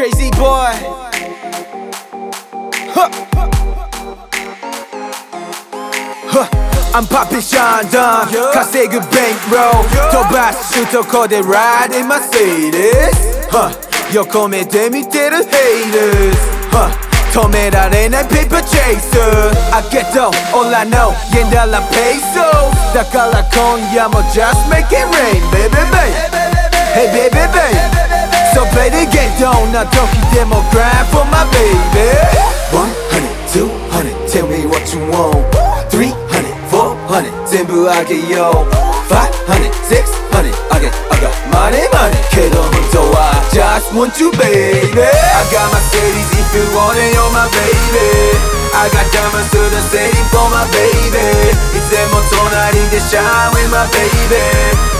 crazy boy. Huh. Huh. I'm popping Chandon, 稼ぐ bankroll 飛ばす首都高で ride in my me that ain't a paper chaser. I get to all I know. ゲンダラ peso だから今夜も just make it rain baby baby. どんな時でも grind for my baby 100, 200 Tell me what you want 300, 400全部あげよう500, 600あげあが money money けど本当は just want you baby I got my cities if you want it you're my baby I got diamonds to the city for my baby いつでも隣で shine with my baby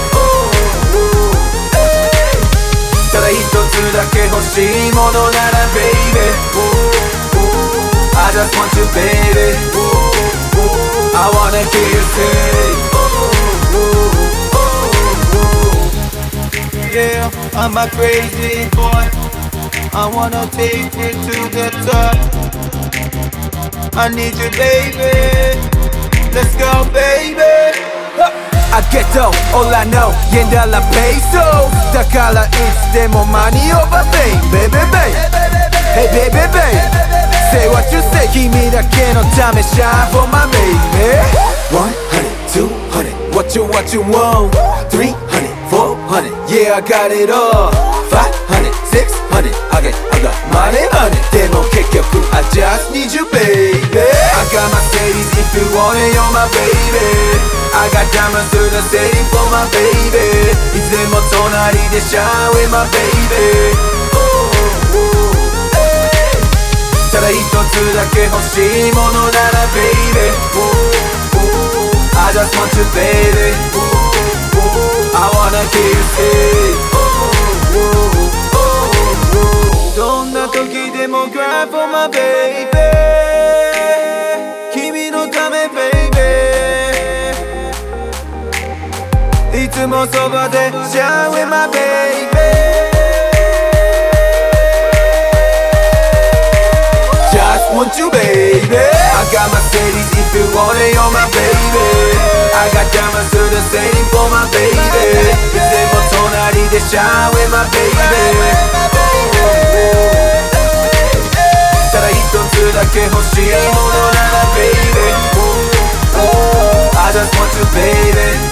ただ一つだけ欲しいものなら baby Ooh, ooh, I just want you baby Ooh, ooh, I wanna hear you say Ooh, ooh, ooh, ooh. Yeah, I'm a crazy boy I wanna take you to the top I need you baby Let's go baby I get though, all I know, yen dollar peso だからいつでも money over pain, baby baby Hey baby baby Say what you say 君だけのため shine for my baby 100, 200 What you what you want 300, 400 Yeah I got it all 500, 600 I get I got money money でも結局 I just need you baby I got my cities if you want it you're my baby I got diamonds to the city for my baby いつでも隣で shine with my baby ただ一つだけ欲しいものなら baby I just want you baby I wanna hear you say どんな時でも cry for my baby いつもそばで shine with my baby Just want you baby I got my cities if you want it you're my baby I got diamonds to the city for my baby いつでも隣で shine with my baby ただ一つだけ欲しいものなら baby I just want you baby